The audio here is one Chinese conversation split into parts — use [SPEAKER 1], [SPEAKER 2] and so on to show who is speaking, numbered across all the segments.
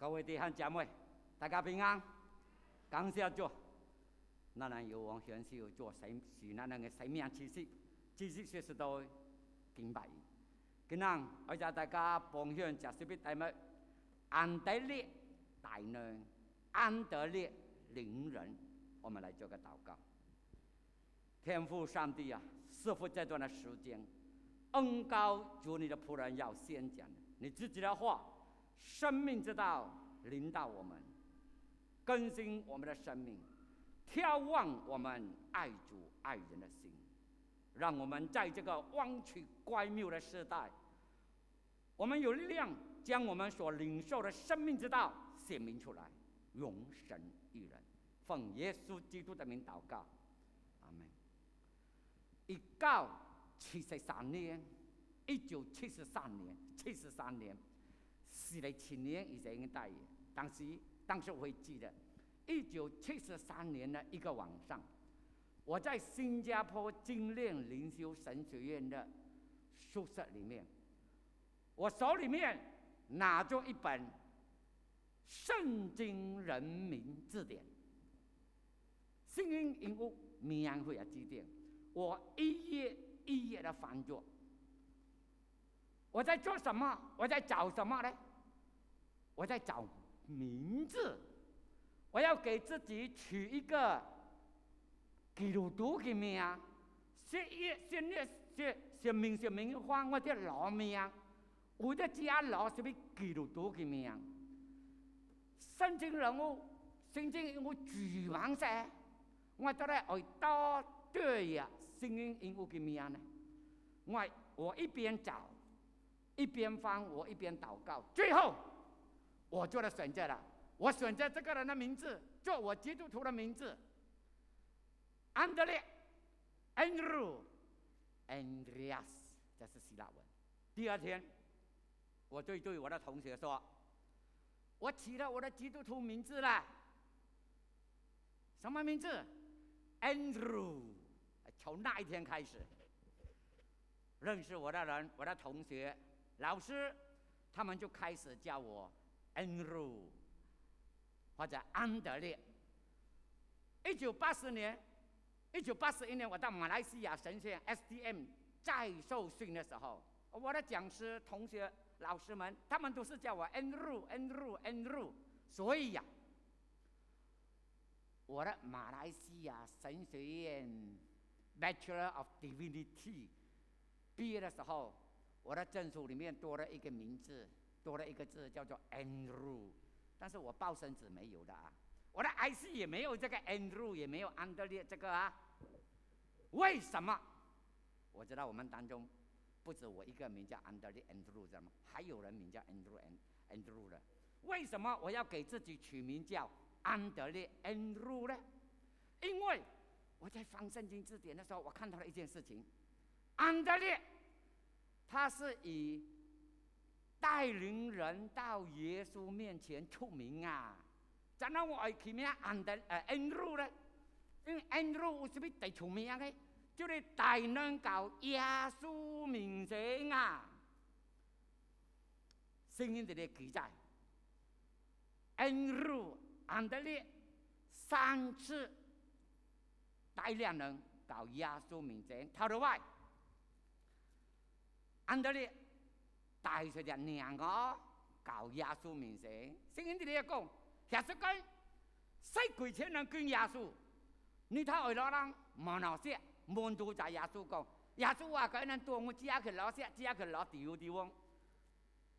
[SPEAKER 1] 各位弟兄姐妹，大家平安，感谢主。那人有王选手做神是那人嘅生命气息，知识说实到敬拜。今日我就大家分享就特别题目：安德烈大能，安德烈灵人。我们来做个祷告。天父上帝啊，师傅这段的时间，恩高主你的仆人要先讲你自己的话，生命之道领导我们，更新我们的生命，眺望我们爱主爱人的心，让我们在这个弯曲乖谬的时代，我们有力量将我们所领受的生命之道显明出来，永神一人。奉耶稣基督的名祷告，阿门。一九七十三年，一九七十三年，七十三年，死了七年以前的大爷。当时，当时我会记得，一九七十三年的一个晚上，我在新加坡精炼灵修神学院的宿舍里面，我手里面拿着一本《圣经人民字典》。声音因我免费啊指点，我一页一页的翻着。我在做什么？我在找什么呢？我在找名字。我要给自己取一个基督徒的名，写一写列写写名写明换我的老名，我的家老是被基督徒的名。圣经人物，圣经我举王噻。我到来爱多对呀，声音因我嘅名呢？我我一边找，一边翻，我一边祷告，最后我做了选择了。我选择这个人的名字，做我基督徒的名字。安德烈，Andrew，Andreas，这是希腊文。第二天，我对对我的同学说：“我起了我的基督徒名字了，什么名字？” Andrew，从那一天开始，认识我的人、我的同学、老师，他们就开始叫我恩鲁或者安德烈。一九八四年，一九八一年，我到马来西亚神学院 SDM 在受训的时候，我的讲师、同学、老师们，他们都是叫我 Andrew，Andrew，Andrew，所以呀。我的马来西亚神学院 Bachelor of Divinity 毕业的时候，我的证书里面多了一个名字，多了一个字叫做 Andrew，但是我报生子没有的啊，我的 IC 也没有这个 Andrew，也没有安德烈这个啊。为什么？我知道我们当中不止我一个名叫安德烈 Andrew 知道吗？还有人名叫 Andrew Andrew 的。为什么我要给自己取名叫？安德烈 Andrew 呢？因为我在翻圣经字典的时候，我看到了一件事情：安德烈他是以带领人到耶稣面前出名啊。怎么我起名安德呃 Andrew 呢？因为 Andrew 是不是得出名的？就是大能搞耶稣面前啊。圣经这里记载，Andrew。安德烈三次带领人到耶稣面前，头头外，安德烈带出只两个到耶稣面前。圣经这里讲，耶稣讲，四鬼千人跟耶稣，你睇外老人冇老些，门徒在耶稣讲，耶稣话佢能多我只要去老些，只要去老丢地方，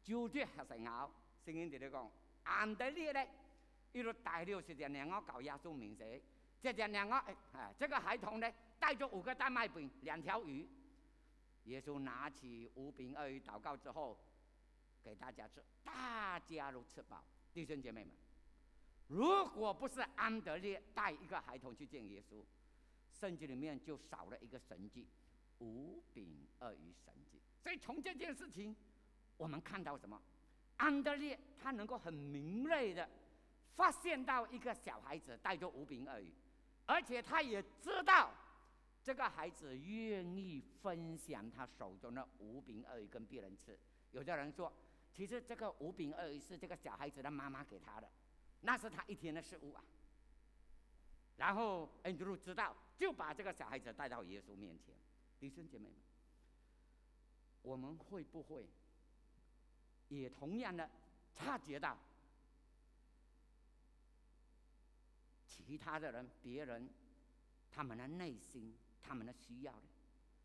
[SPEAKER 1] 就这还成好。圣经这里讲，安德烈咧。一路带六十点两个搞耶稣名字，这点两个哎，这个孩童呢带着五个大麦饼、两条鱼。耶稣拿起五饼二鱼祷告之后，给大家吃，大家都吃饱。弟兄姐妹们，如果不是安德烈带一个孩童去见耶稣，圣经里面就少了一个神迹——五饼二鱼神迹。所以从这件事情，我们看到什么？安德烈他能够很敏锐的。发现到一个小孩子带着五饼二鱼，而且他也知道这个孩子愿意分享他手中的五饼二鱼跟别人吃。有的人说，其实这个五饼二鱼是这个小孩子的妈妈给他的，那是他一天的食物啊。然后恩德鲁知道，就把这个小孩子带到耶稣面前。弟兄姐妹们，我们会不会也同样的察觉到其他的人、别人他们的内心、他们的需要的？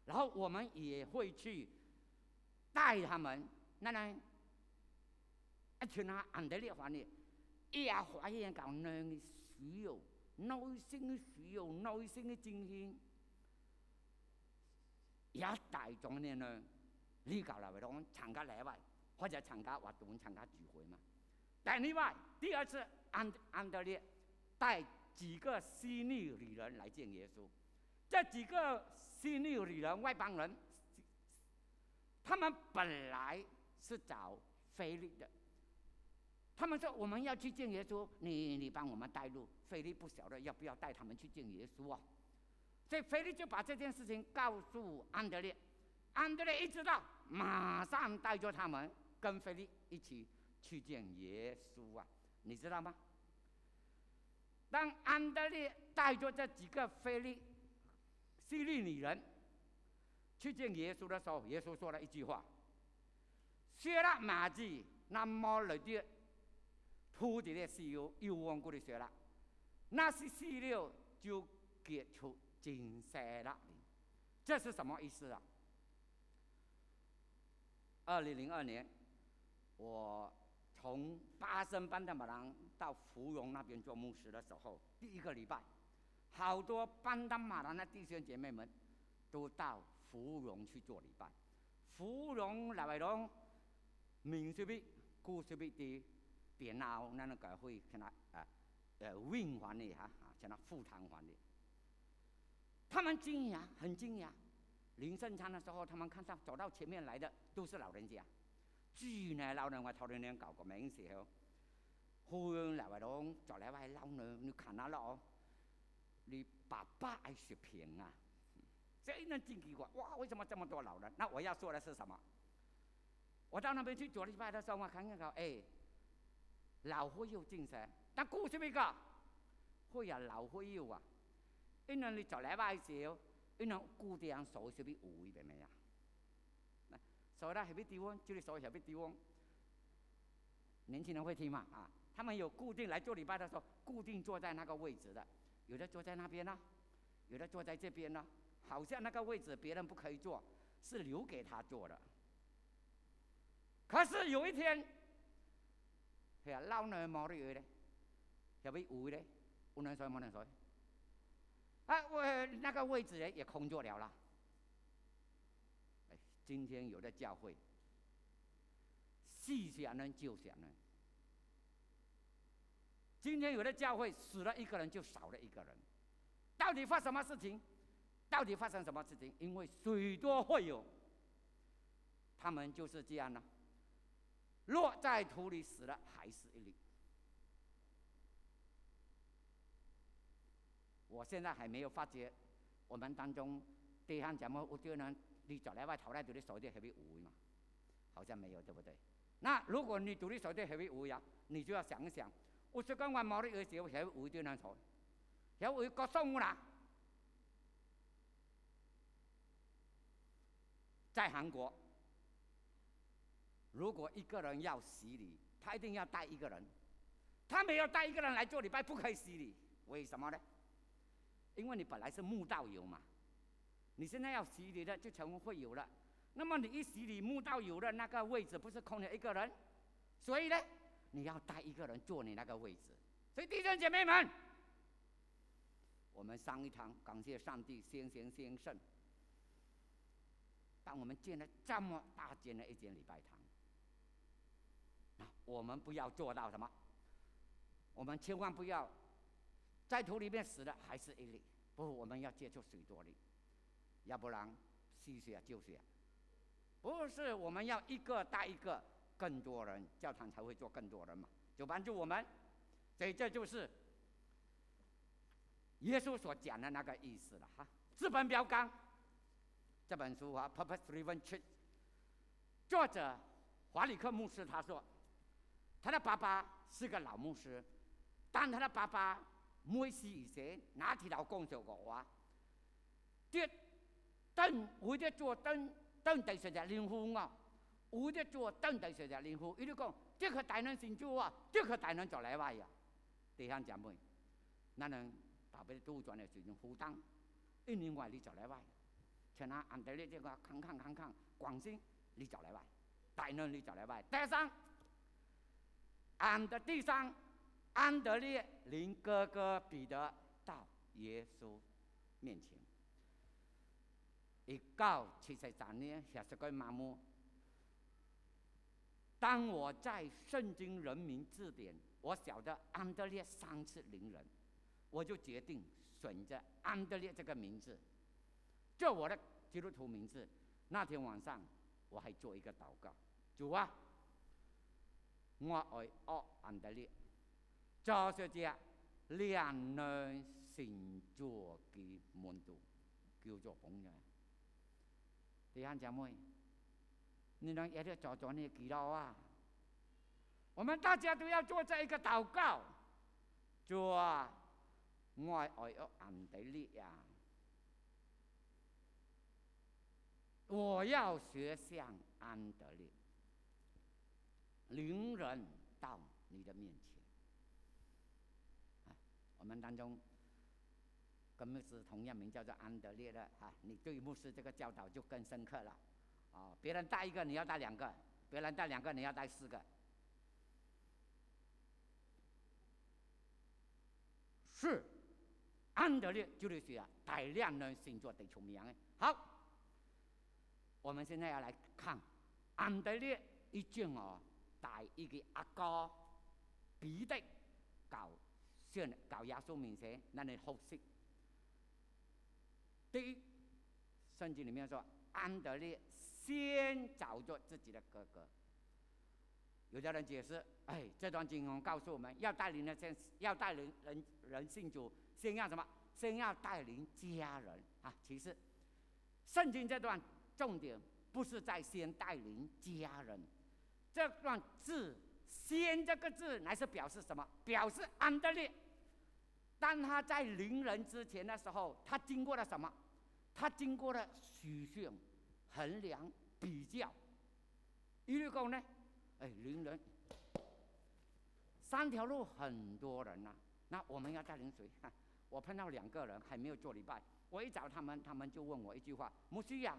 [SPEAKER 1] 然后我们也会去带他们，那呢？一群啊，安德烈话呢，也发现到人的需要、内心的需要、内心的精神，也带众的呢，你搞来为讲参加礼拜，或者参加活动、参加聚会嘛。但另外，第二次安安德烈带几个西女女人来见耶稣，这几个西女女人外邦人，他们本来是找菲利的。他们说：“我们要去见耶稣，你你帮我们带路。”菲利不晓得要不要带他们去见耶稣啊，所以菲利就把这件事情告诉安德烈。安德烈一知道，马上带着他们跟菲利一起去见耶稣啊，你知道吗？当安德烈带着这几个菲利希利女人去见耶稣的时候，耶稣说了一句话：“薛拉马基那么来的。”土地的石油又往过的学了，那些石料就结出金色了。这是什么意思啊？二零零二年，我从巴生班达马郎到芙蓉那边做牧师的时候，第一个礼拜，好多班达马兰的弟兄姐妹们都到芙蓉去做礼拜。芙蓉来为讲，民俗比、古俗比的。边闹那个会像那啊呃运环的哈啊像那富堂环的，他们惊讶很惊讶，临圣餐的时候，他们看到走到前面来的都是老人家，居呢老人话头两年搞个名时候，欢来话讲就来位老人你看到了哦，你爸爸爱血平啊，这一人惊奇怪，哇为什么这么多老人？那我要说的是什么？我到那边去做礼拜的时候，我看看哎。老会有精神，但故事咩个？会啊，老会有啊。因为你做礼拜时候，因为固定所是必会的咩呀？所以咧，係必地方，就是所以係必地方。年轻人会听嘛？啊，他们有固定来做礼拜的时候，固定坐在那个位置的，有的坐在那边呢，有的坐在这边呢。好像那个位置别人不可以坐，是留给他坐的。可是有一天。哎呀，老娘冇得嘢咧，有位會咧，不能睡，不能睡。啊，我那个位置咧也空咗了啦。哎，今天有的教会，细想呢就想呢。今天有的教会死了一个人就少了一个人，到底发什么事情？到底发生什么事情？因为许多会有，他们就是这样呢。落在土里死了，还是一粒。我现在还没有发觉，我们当中地上怎么我丢人？你走来外头来读的手的还会无嘛？好像没有，对不对？那如果你读的手的还会无呀，你就要想一想，我说刚完毛的有时候还会无丢人手，还会割松啦。在韩国。如果一个人要洗礼，他一定要带一个人。他没有带一个人来做礼拜，不可以洗礼。为什么呢？因为你本来是慕道友嘛，你现在要洗礼的就成为会友了。那么你一洗礼，慕道友的那个位置不是空了一个人？所以呢，你要带一个人坐你那个位置。所以弟兄姐妹们，我们上一堂感谢上帝，先贤先圣，当我们建了这么大间的一间礼拜堂。我们不要做到什么？我们千万不要在土里面死了还是一粒，不，我们要接触许多粒，要不然吸血就血。不是，我们要一个带一个，更多人，教堂才会做更多人嘛，就帮助我们。所以这就是耶稣所讲的那个意思了哈。资本标杆这本书啊，《Purpose Driven Church》，作者。华里克牧师他说，他的爸爸是个老牧师，但他的爸爸没死以前那條頭講就我話，啲燈會啲做燈燈第十日練戶啊，會啲做燈第十日練戶，伊就讲，即个大能成做啊，即个大人做嚟話呀，弟兄姊妹，咱能特別都轉嚟使用負擔，一年外你做嚟話，像那安德烈这个康康康康廣西你做嚟話，大人你做嚟話，第三，安德第三。安德烈领哥哥彼得到耶稣面前，一告七十三年，也是个麻木。当我在圣经人民字典，我晓得安德烈三次领人，我就决定选择安德烈这个名字，做我的基督徒名字。那天晚上，我还做一个祷告，主啊，我爱哦安德烈。就是只两人成做嘅門徒，叫做榜樣。弟兄姊妹，你能一定做做呢記錄啊！我们大家都要做这一个祷告，主啊，我愛要安德烈呀！我要学像安德烈，領人到你的面前。我们当中跟牧师同样名叫做安德烈的啊，你对牧师这个教导就更深刻了。啊，别人带一个，你要带两个；别人带两个，你要带四个。是安德烈就是需要大量的星座得出名的。好，我们现在要来看安德烈一卷哦，带一个阿哥彼得搞。搞耶稣面前，那你好识。第一，圣经里面说，安德烈先找着自己的哥哥。有的人解释，哎，这段经文告诉我们要带领那些要带领人人信主，先要什么？先要带领家人啊。其实，圣经这段重点不是在先带领家人，这段字“先”这个字乃是表示什么？表示安德烈。当他在临人之前的时候，他经过了什么？他经过了许训、衡量、比较。一律讲呢，哎，零人三条路很多人呐，那我们要带领谁？我碰到两个人还没有做礼拜，我一找他们，他们就问我一句话：牧师呀，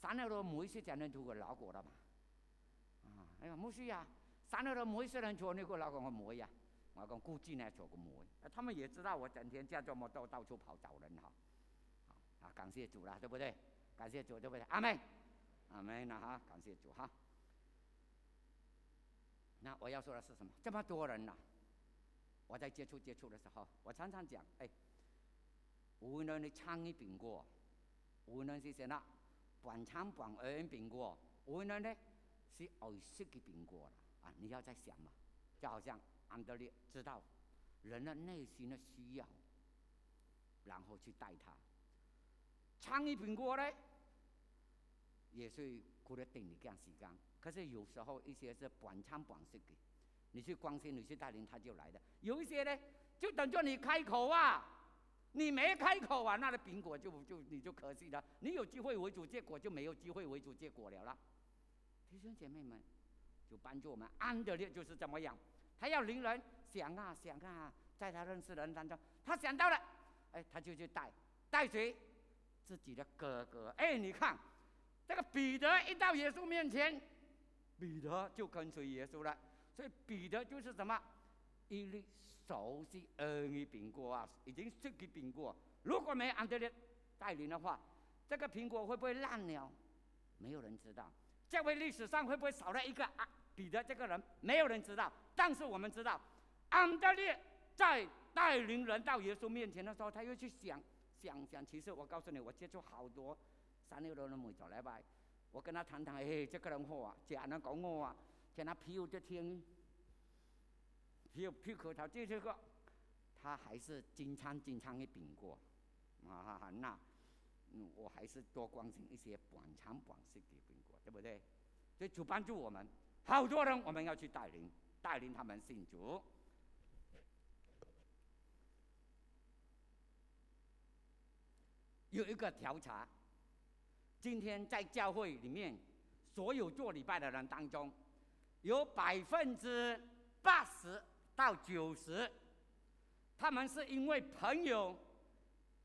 [SPEAKER 1] 三条路每一次才能做个老果的嘛？啊，哎呀，牧师呀，三条路每一次能做那个老果我没呀。我讲估计呢做个媒，他们也知道我整天这么多到处跑找人哈，啊，感谢主了，对不对？感谢主，对不对？阿门，阿门了哈，感谢主哈。那我要说的是什么？这么多人呐，我在接触接触的时候，我常常讲，哎，无论你唱一饼过，无论是谁那，半唱半二饼过，无论呢是二十个饼过了啊，你要在想嘛，就好像。安德烈知道人的内心的需要，然后去带他。参与苹果呢，也是过了定一段时间。可是有时候一些是半唱半识的，你去关心，你去带领，他就来的。有一些呢，就等着你开口啊，你没开口啊，那个苹果就就你就可惜了。你有机会为主结果，就没有机会为主结果了啦。弟兄姐妹们，就帮助我们。安德烈就是怎么样？他要领人想啊想啊，在他认识的人当中，他想到了，哎，他就去带带谁？自己的哥哥。哎，你看，这个彼得一到耶稣面前，彼得就跟随耶稣了。所以彼得就是什么？一粒熟悉恩于苹果啊，已经熟悉苹果。如果没安德烈带领的话，这个苹果会不会烂了？没有人知道。这位历史上会不会少了一个啊？彼得这个人，没有人知道。但是我们知道，安德烈在带领人到耶稣面前的时候，他又去想想想。其实我告诉你，我接触好多三六六的妹子来吧，我跟他谈谈，哎，这个人好啊，这样能讲我啊，叫他飘着天，飘飘口头，这这个，他还是经常经常的饼过，啊，那，我还是多关心一些短长短式的饼果，对不对？所以就帮助我们。好多人我们要去带领，带领他们信主。有一个调查，今天在教会里面，所有做礼拜的人当中，有百分之八十到九十，他们是因为朋友，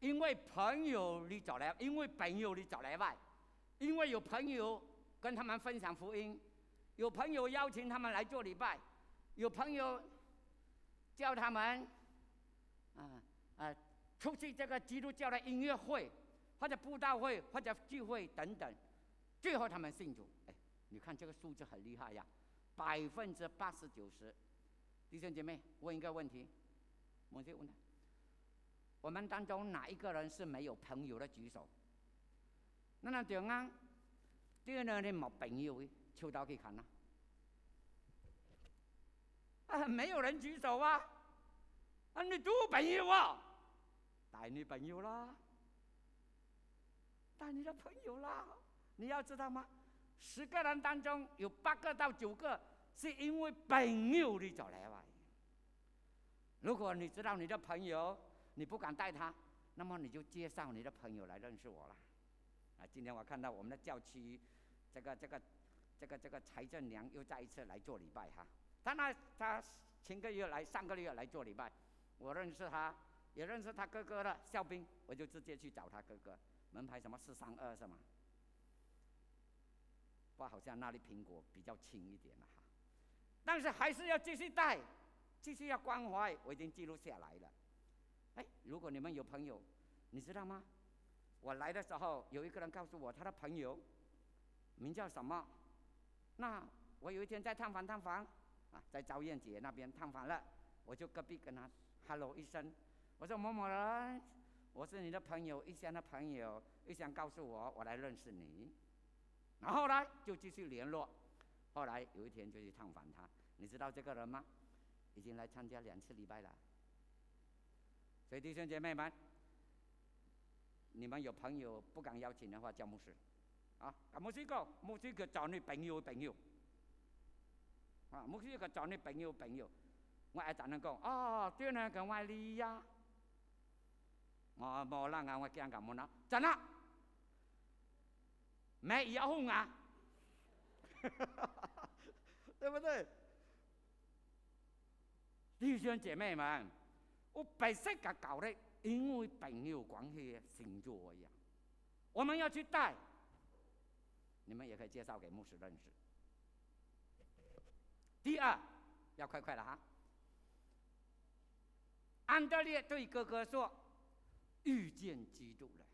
[SPEAKER 1] 因为朋友你找来，因为朋友你找来外，因为有朋友跟他们分享福音，有朋友邀请他们来做礼拜，有朋友叫他们，啊啊。出席这个基督教的音乐会，或者布道会，或者聚会等等，最后他们信主。哎，你看这个数字很厉害呀，百分之八十九十。弟兄姐妹，问一个问题，我就问他：我们当中哪一个人是没有朋友的举手？那那点啊？第二呢，你冇朋友的，抽刀去看呐。啊，没有人举手啊！啊，你做朋友啊！带女朋友啦，带你的朋友啦！你要知道吗？十个人当中有八个到九个是因为朋友你找来玩。如果你知道你的朋友你不敢带他，那么你就介绍你的朋友来认识我了。啊，今天我看到我们的教区这个这个这个这个财政娘又再一次来做礼拜哈。他那他前个月来，上个月来做礼拜，我认识他。也认识他哥哥的校兵，我就直接去找他哥哥。门牌什么四三二是吗？不，好像那里苹果比较轻一点了哈。但是还是要继续带，继续要关怀。我已经记录下来了。哎，如果你们有朋友，你知道吗？我来的时候有一个人告诉我，他的朋友名叫什么？那我有一天在探访探访啊，在赵燕姐那边探访了，我就隔壁跟他 hello 一声。我说某某人，我是你的朋友，一向的朋友，一向告诉我，我来认识你。然后呢，就继续联络。后来有一天就去探访他，你知道这个人吗？已经来参加两次礼拜了。所以弟兄姐妹们，你们有朋友不敢邀请的话，叫牧师。啊，牧师哥，牧师哥找你朋友朋友。啊，牧师哥找你朋友朋友。我爱怎样讲？啊，对呢，跟我离呀。我冇啦，我惊咁冇啦，真啦，没以后啊，对不对？弟兄姐妹们，我白色嘅搞的，因为朋友关系星座一样，我们要去带，你们也可以介绍给牧师认识。第二，要快快的哈。安德烈对哥哥说。遇见基督了，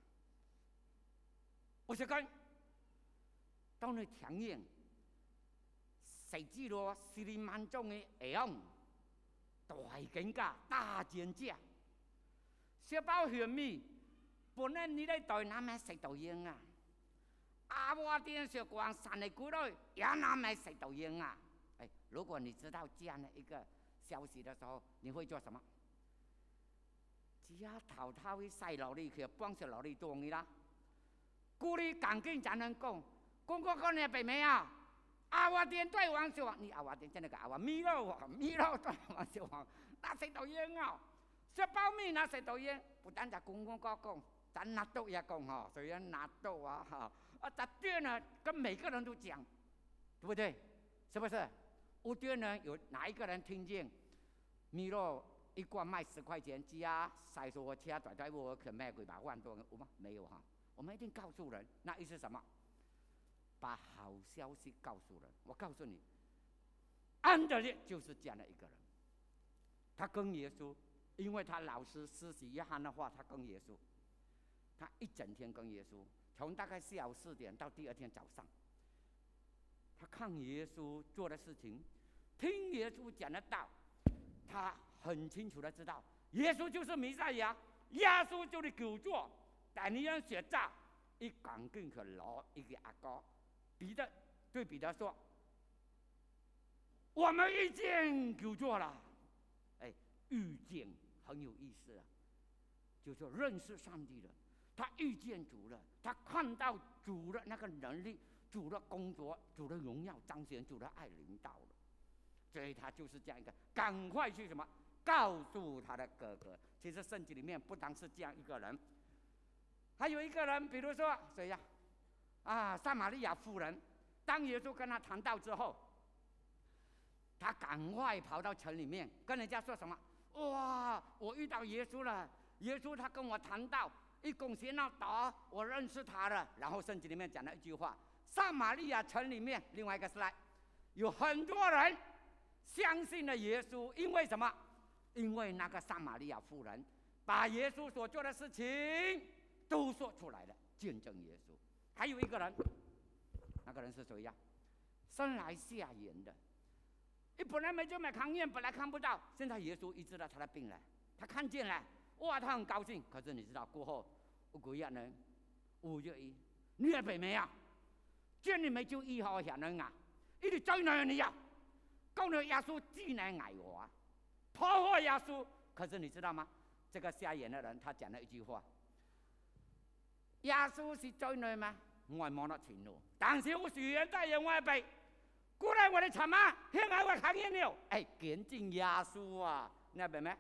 [SPEAKER 1] 我说讲，当你听见谁知道十里万中的会昂大更加大减价，小包香米，本来你在台南买食豆烟啊，阿华田小光山的古来也难买食豆烟啊。哎，如果你知道这样的一个消息的时候，你会做什么？只要头头去晒落去，去帮着落去当伊啦。故里赶紧才能讲，讲讲讲你白没啊？阿华田对王小王，你阿华田真那个阿华米罗王，米罗对王小王，那谁导演啊？小包米那谁导演？不单在讲讲讲讲，咱拿刀也讲哈，所以拿刀啊哈。啊，在店呢，跟每个人都讲，对不对？是不是？我店呢，有哪一个人听见米罗？一罐卖十块钱，加塞说我车拽拽我可卖几百万多，有吗？没有哈。我们一定告诉人，那意思什么？把好消息告诉人。我告诉你，安德烈就是这样的一个人。他跟耶稣，因为他老师施洗约翰的话，他跟耶稣，他一整天跟耶稣，从大概下午四点到第二天早上，他看耶稣做的事情，听耶稣讲的道，他。很清楚的知道，耶稣就是弥赛亚，耶稣就是救主。但你要学诈，一赶紧去攞一个阿哥，彼得对彼得说：“我们遇见救主了。”哎，遇见很有意思啊，就是认识上帝了。他遇见主了，他看到主的那个能力，主的工作、主的荣耀彰显、主的爱领导了，所以他就是这样一个，赶快去什么告诉他的哥哥。其实圣经里面不单是这样一个人，还有一个人，比如说谁呀？啊，撒玛利亚妇人。当耶稣跟他谈到之后，他赶快跑到城里面跟人家说什么？哇，我遇到耶稣了！耶稣他跟我谈到一共先要打，我认识他了。然后圣经里面讲了一句话：撒玛利亚城里面另外一个是来，有很多人相信了耶稣，因为什么？因为那个撒玛利亚妇人把耶稣所做的事情都说出来了，见证耶稣。还有一个人，那个人是谁呀？生来瞎眼的，你本来没就没看见，本来看不到，现在耶稣医治了他的病了，他看见了。哇，他很高兴。可是你知道过后，我鬼一人，五月一，你也白没啊？见你没就医好吓人啊！一直追男你呀，告诉耶稣既然爱我，啊，破坏耶稣。可是你知道吗？这个瞎眼的人，他讲了一句话：耶稣是追女吗？我望得前路，但是我许愿在人外背，过来我的什么？现在我看见了，哎，见证耶稣啊！你明白？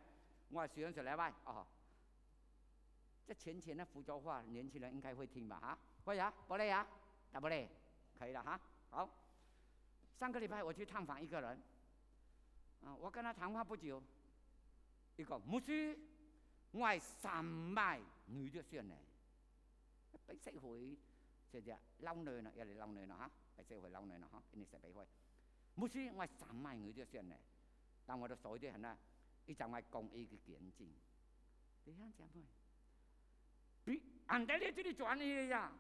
[SPEAKER 1] 我许愿出来喂，哦。这浅浅的福州话，年轻人应该会听吧？哈，会呀，不累呀，打不累，可以了哈。好，上个礼拜我去探访一个人，啊，我跟他谈话不久，一个牧师，我系三麦女的算呢，俾社会即只捞女啦，又嚟捞女啦哈，俾社会捞女啦哈，你食俾佢。牧师，我系三麦女的算呢，但我的所有的人呢，一讲我公益嘅见证，你想讲咩？比俺在这里转你呀，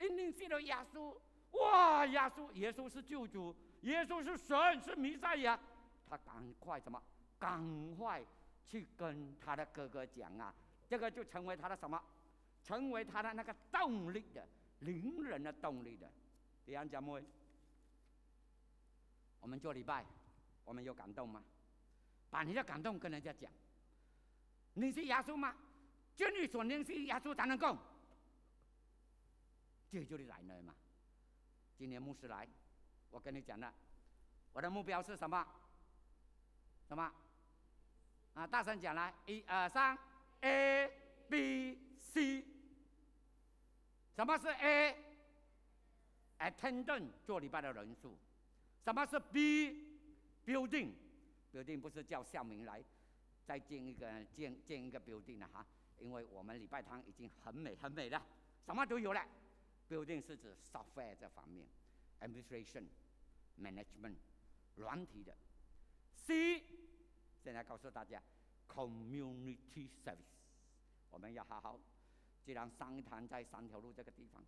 [SPEAKER 1] 一定信了耶稣，哇！耶稣，耶稣是救主，耶稣是神，是弥赛亚。他赶快什么？赶快去跟他的哥哥讲啊！这个就成为他的什么？成为他的那个动力的灵人的动力的。弟兄姐妹，我们做礼拜，我们有感动吗？把你的感动跟人家讲。你是耶稣吗？今日所念是耶稣才能够，这就是来了嘛。今年牧师来，我跟你讲了，我的目标是什么？什么？啊，大声讲来，一二三，A B C。什么是 A？Attendant 做礼拜的人数。什么是 B？Building，Building 不是叫校名来，再建一个建建一个 building 了哈。因为我们礼拜堂已经很美很美了，什么都有了。Building 是指 software 这方面，administration、management、软体的。C 现在告诉大家，community service，我们要好好。既然商谈在三条路这个地方，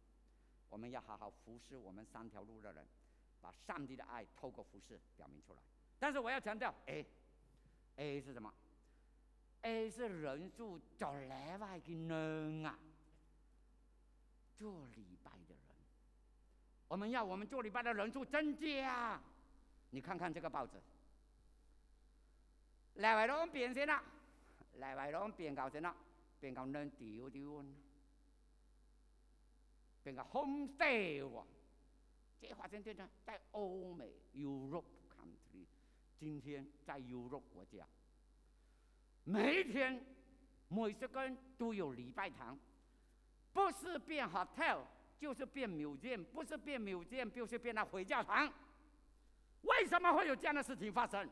[SPEAKER 1] 我们要好好服侍我们三条路的人，把上帝的爱透过服侍表明出来。但是我要强调，A，A 是什么？A 是人数做礼拜的人啊，做礼拜的人，我们要我们做礼拜的人数增加。你看看这个报纸，礼拜六变先啦，礼拜六变高先啦，变高能丢丢，变个 home stay 喎。这发生在在欧美 Europe country，今天在 Europe 国家。每一天，每十个人都有礼拜堂，不是变 hotel，就是变 museum，不是变 museum，就是变了回教堂。为什么会有这样的事情发生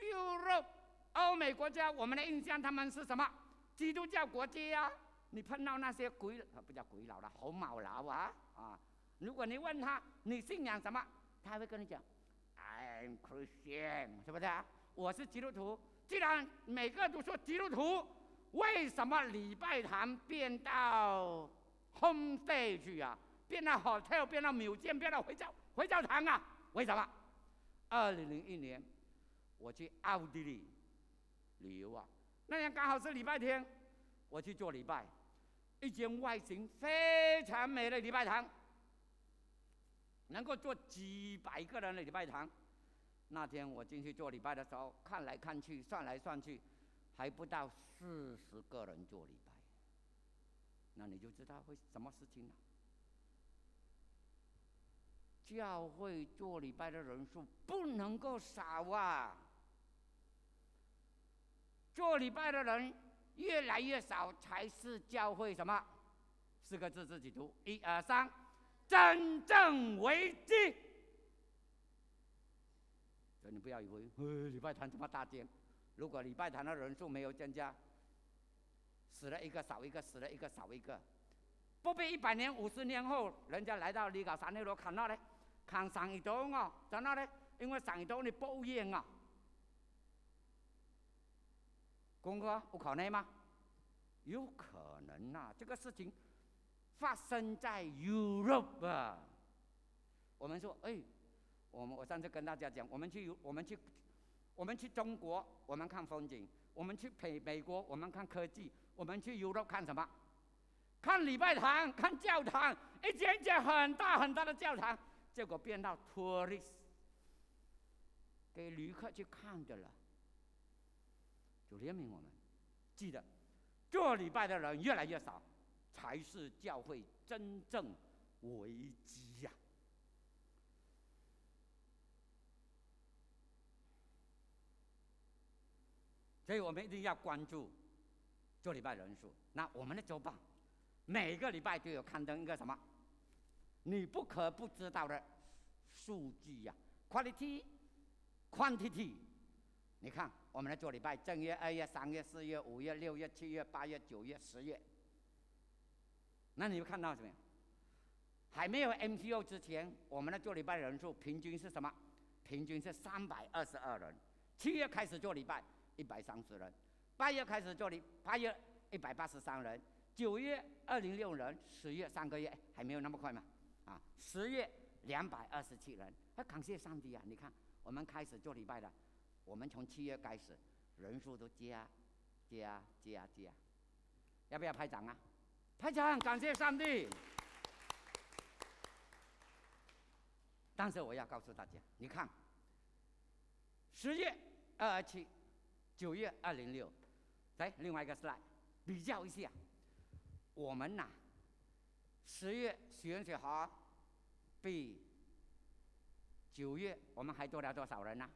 [SPEAKER 1] ？Europe，欧美国家，我们的印象他们是什么？基督教国家呀。你碰到那些鬼，不叫鬼佬了，红毛佬啊啊！如果你问他你信仰什么，他会跟你讲，I'm Christian，是不是啊？我是基督徒。既然每个都说基督徒，为什么礼拜堂变到 home stay 去啊？变到 hotel，变到庙见，变到回教回教堂啊？为什么？二零零一年我去奥地利旅游啊，那天刚好是礼拜天，我去做礼拜，一间外形非常美的礼拜堂，能够坐几百个人的礼拜堂。那天我进去做礼拜的时候，看来看去，算来算去，还不到四十个人做礼拜。那你就知道会什么事情了。教会做礼拜的人数不能够少啊！做礼拜的人越来越少，才是教会什么？四个字自己读，一二三，真正危机。你不要以为，呃，礼拜堂这么大间，如果礼拜堂的人数没有增加，死了一个少一个，死了一个少一个，不必一百年、五十年后，人家来到李高山那罗看到嘞，看上一栋哦，在那嘞，因为上一栋的报应啊。公哥，不可能吗？有可能呐，这个事情发生在 Europe。我们说，哎，我们我上次跟大家讲，我们去我们去我们去中国，我们看风景；我们去美美国，我们看科技；我们去 Europe 看什么？看礼拜堂，看教堂，一间间很大很大的教堂，结果变到 tourist 给旅客去看的了。就怜悯我们，记得做礼拜的人越来越少，才是教会真正危机呀。所以我们一定要关注做礼拜人数。那我们的周报每个礼拜都有刊登一个什么？你不可不知道的数据呀，quality，quantity。你看。我们来做礼拜，正月、二月、三月、四月、五月、六月、七月、八月、九月、十月。那你们看到什么？还没有 MCO 之前，我们的做礼拜人数平均是什么？平均是三百二十二人。七月开始做礼拜，一百三十人；八月开始做礼，八月一百八十三人；九月二零六人；十月三个月还没有那么快嘛？啊，十月两百二十七人。那感谢上帝啊！你看，我们开始做礼拜了。我们从七月开始，人数都加，加，加，加，要不要拍掌啊？拍掌，感谢上帝。但是我要告诉大家，你看，十月二二七，九月二零六，来另外一个 slide 比较一下，我们呐，十月选学好，比九月我们还多了多少人呢？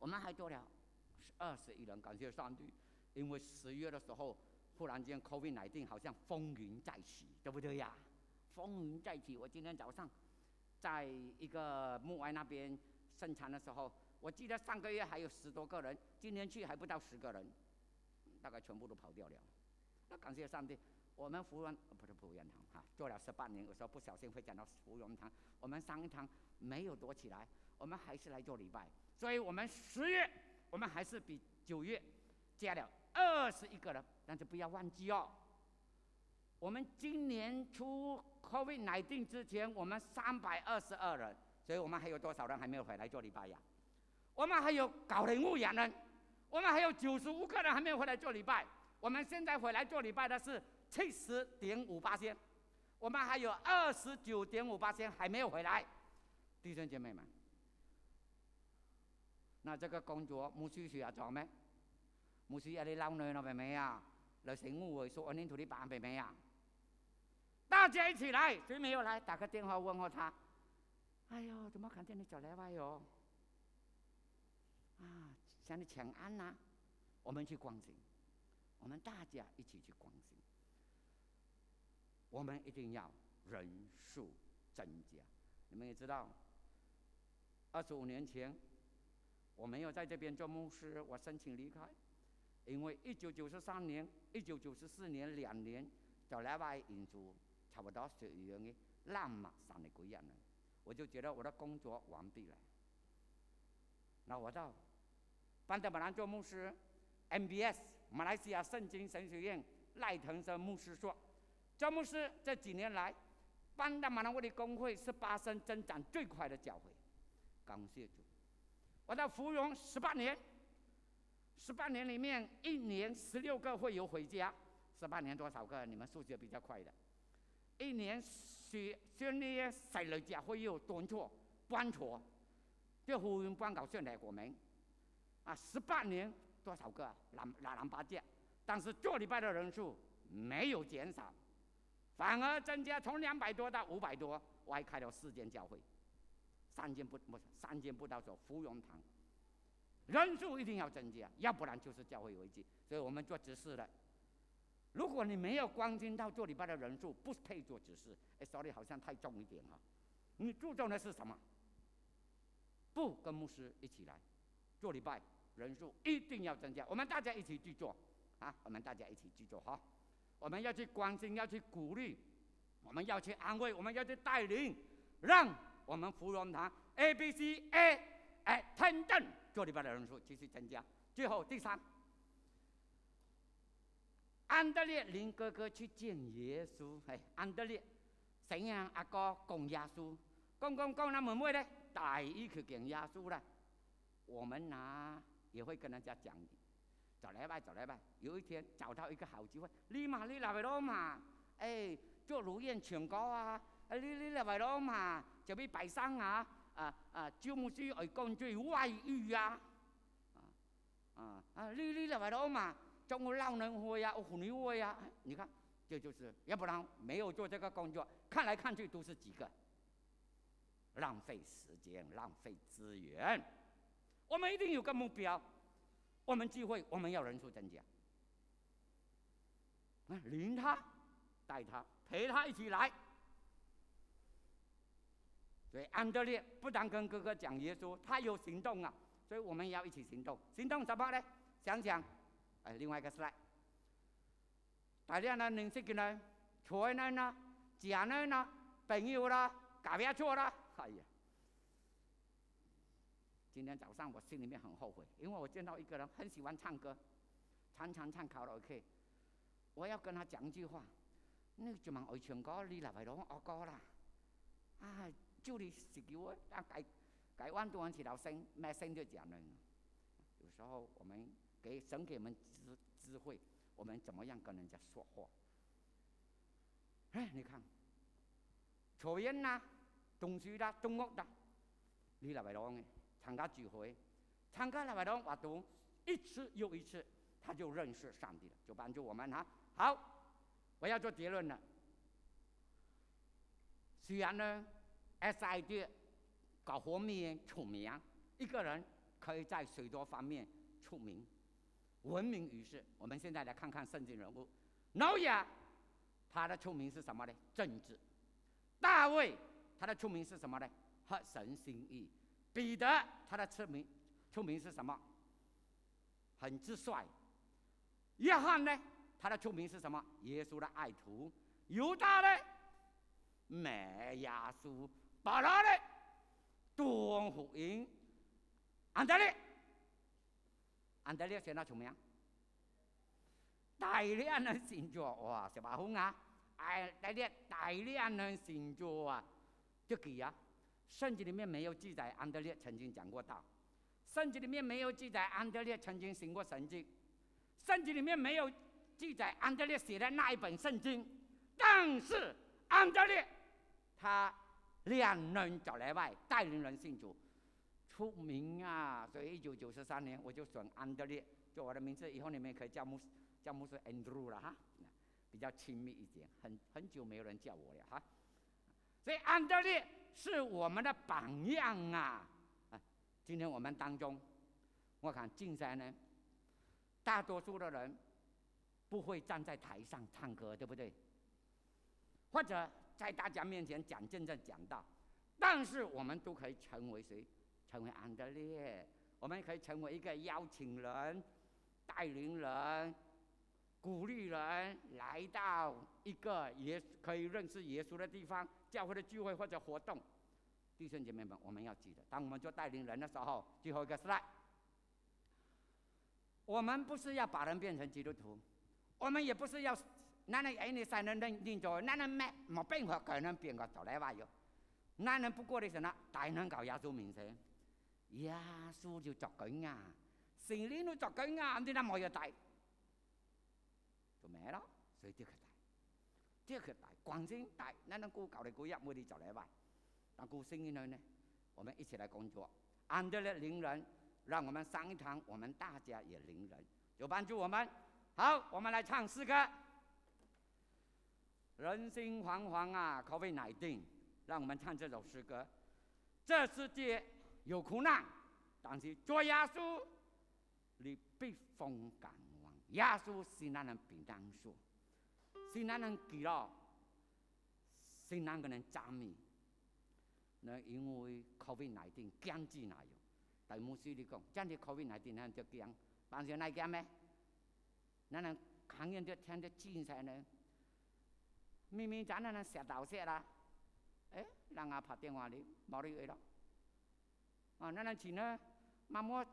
[SPEAKER 1] 我们还做了二十一人，感谢上帝，因为十月的时候，忽然间 COVID 来定，好像风云再起，对不对呀？风云再起。我今天早上在一个墓外那边生产的时候，我记得上个月还有十多个人，今天去还不到十个人，大概全部都跑掉了。那感谢上帝，我们福源不是福源堂哈，做了十八年，有时候不小心会讲到福源堂，我们上一堂没有躲起来，我们还是来做礼拜。所以我们十月，我们还是比九月加了二十一个人，但是不要忘记哦。我们今年初 COVID 来定之前，我们三百二十二人，所以我们还有多少人还没有回来做礼拜呀？我们还有搞人牧羊人，我们还有九十五个人还没有回来做礼拜。我们现在回来做礼拜的是七十点五八千，我们还有二十九点五八千还没有回来，弟兄姐妹们。那这个工作牧师需要做咩？牧师要你捞女咯，明唔明啊？来神误会说我念土地板，明唔明啊？大家一起来，谁没有来？打个电话问候他。哎呦，怎么看见你走来外哟？啊，向你请安呐！我们去关心，我们大家一起去关心。我们一定要人数增加。你们也知道，二十五年前。我没有在这边做牧师，我申请离开，因为一九九三年、一九九四年两年，就来外引出差不多十样的烂马上的鬼人了，我就觉得我的工作完毕了。那我到班德马兰做牧师，MBS 马来西亚圣经神学院赖腾生牧师说，做牧师这几年来，班德马兰我的工会是巴生增长最快的教会，感谢主。我到芙蓉十八年，十八年里面一年十六个会有回家，十八年多少个？你们数学比较快的，一年学训练十六家会有断错、搬错，这芙蓉搬搞训练我们，啊，十八年多少个？两两两八届，但是做礼拜的人数没有减少，反而增加，从两百多到五百多，我还开了四间教会，三间不不三间不到所芙蓉堂，人数一定要增加，要不然就是教会危机。所以我们做执事的，如果你没有关心到做礼拜的人数，不配做执事。哎，sorry，好像太重一点哈。你注重的是什么？不跟牧师一起来做礼拜，人数一定要增加。我们大家一起去做啊！我们大家一起去做哈！我们要去关心，要去鼓励，我们要去安慰，我们要去带领，让我们芙蓉堂 A、B、C、A、哎等等做礼拜的人数继续增加。最后第三，安德烈林哥哥去见耶稣。哎，安德烈怎样阿哥供耶稣？讲讲讲，那妹妹呢？带一去见耶稣了。我们呢也会跟人家讲，走来吧，走来吧。有一天找到一个好机会，你嘛你来咯嘛，哎，做如愿唱歌啊，啊你你来咯嘛，就俾拜山啊，啊啊招牧师来讲最外语啊，啊啊你你来咯嘛，中国老人会啊，妇女会啊，你看这就是，要不然没有做这个工作，看来看去都是几个。浪费时间，浪费资源。我们一定有个目标。我们聚会，我们要人数增加。啊领他，带他，陪他一起来。所以安德烈不但跟哥哥讲耶稣，他有行动啊。所以我们也要一起行动。行动什么呢？想想，哎，另外一个是来，大家呢认识的呢，错人呢，家人呢，朋友啦，搞别错啦。哎呀，今天早上我心里面很后悔，因为我见到一个人很喜欢唱歌，常常唱卡拉 OK。我要跟他讲一句话：，你就问爱唱歌，你来为攞我歌啦。啊，就你是叫我啊改改弯多人起头声，咩声都讲了。有时候我们给神给我们智智慧，我们怎么样跟人家说话？哎，你看，抽烟呐。东区啦，中屋啦，你来为啷嘅？参加聚会，参加来为啷活动，一次又一次，他就认识上帝了，就帮助我们哈。好，我要做结论了。虽然呢，SID 搞方面出名，一个人可以在许多方面出名，闻名于世。我们现在来看看圣经人物，挪亚，他的出名是什么呢？政治。大卫。他的出名是什么呢？和神心意。彼得他的出名出名是什么？很直率。约翰呢？他的出名是什么？耶稣的爱徒。犹大呢？卖耶稣。保罗呢？多福音。安德烈，安德烈写那出名？大量的信主哇，是吧？红啊！哎，大列大量的信主啊！就给呀，圣经里面没有记载安德烈曾经讲过道，圣经里面没有记载安德烈曾经行过神迹，圣经里面没有记载安德烈写的那一本圣经，但是安德烈他两人走来外带领人信主，出名啊！所以一九九十三年我就选安德烈做我的名字，以后你们也可以叫牧叫牧师 Andrew 了哈，比较亲密一点，很很久没有人叫我了哈。所以安德烈是我们的榜样啊！啊，今天我们当中，我看竞赛呢，大多数的人不会站在台上唱歌，对不对？或者在大家面前讲真正讲道，但是我们都可以成为谁？成为安德烈，我们可以成为一个邀请人、带领人、鼓励人来到一个耶可以认识耶稣的地方。教会的聚会或者活动，弟兄姐妹们，我们要记得，当我们做带领人的时候，最后一个 slide，我们不是要把人变成基督徒，我们也不是要，男人爱你才能认认做，男人没没办法可能变个走来话哟，男人不过的是呢，大能搞耶稣名声，耶稣就作緊啊，成年都作緊啊，啲人冇嘢大，做咩咯？所以啲佢大，啲佢大。广州大，那能过搞的过日，我哋就来吧。那过生意呢？我们一起来工作。安德烈灵人，让我们上一堂，我们大家也灵人，有帮助我们。好，我们来唱诗歌。人心惶惶啊，可谓乃定。让我们唱这首诗歌。这世界有苦难，但是做耶稣，你必封感望。耶稣是那人平安说，是那人记了，是那个人赞美。那因为 COVID 来电经济那样，但牧师你讲，真的 COVID 来电咱就惊，但是来惊咩？那人看见就听着精神呢，明明咱那人石头石啦，哎，人家拍电话嚟，冇你去咯。哦，咱人前呢，妈妈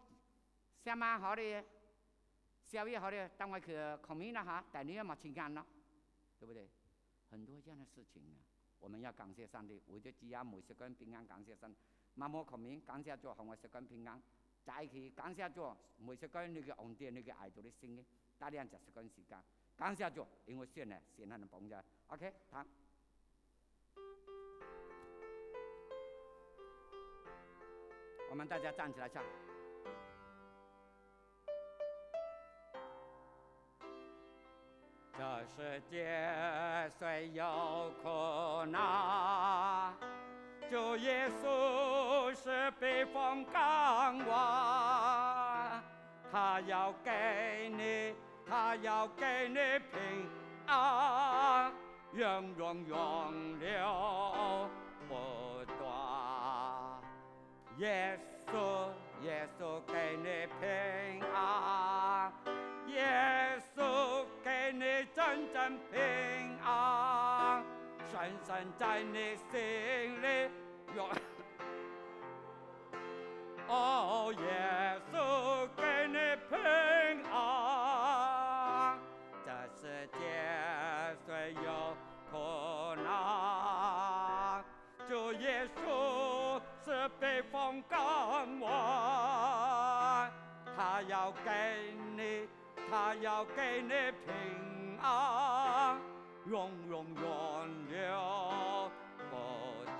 [SPEAKER 1] 下班好的，宵夜好的，等我去孔明了哈，带你要冇情感了，对不对？很多这样的事情啊。我们要感谢上帝，为咗只要每十个人平安，感谢神。妈妈孔明，感谢主，同我十个人平安，在一起感谢主，每十个人你嘅恩典，你嘅爱到你心嘅，大量就十个人时间，感谢主，因为选呢，选他能帮着。OK，好。我们大家站起来唱。这世界虽有苦难，主耶稣是避风港湾，他要给你，他要给你平安，永永永流不断。耶稣，耶稣给你平安，耶稣。给你真正平安，深深在你心里。哦，耶稣给你平风港湾，他要给你。他要给你平安，永永远流不断。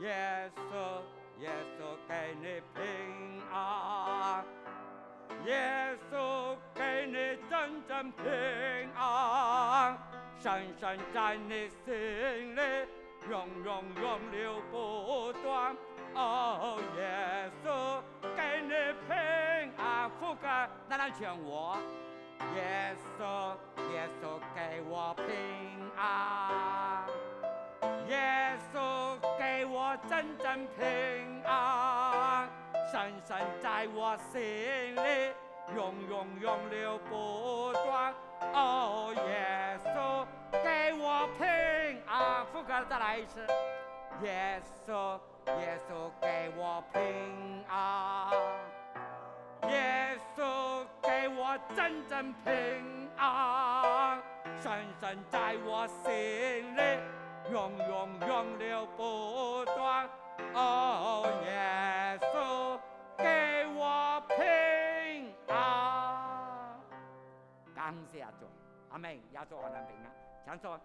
[SPEAKER 1] 耶稣，耶稣给你平安，耶稣给你真正平安，深深在你心里，永永永流不断。哦，耶稣给你平安，福格，那来劝我。耶稣，耶稣给我平安，耶稣给我真正平安，深深在我心里，永永永流不断。哦，耶稣给我平安，福格，再来一次。耶稣。耶稣给我平安，耶稣给我真正平安，深深在我心里，永永永流不断。哦，耶稣给我平安，感谢主，阿门。耶稣好能平安，请坐。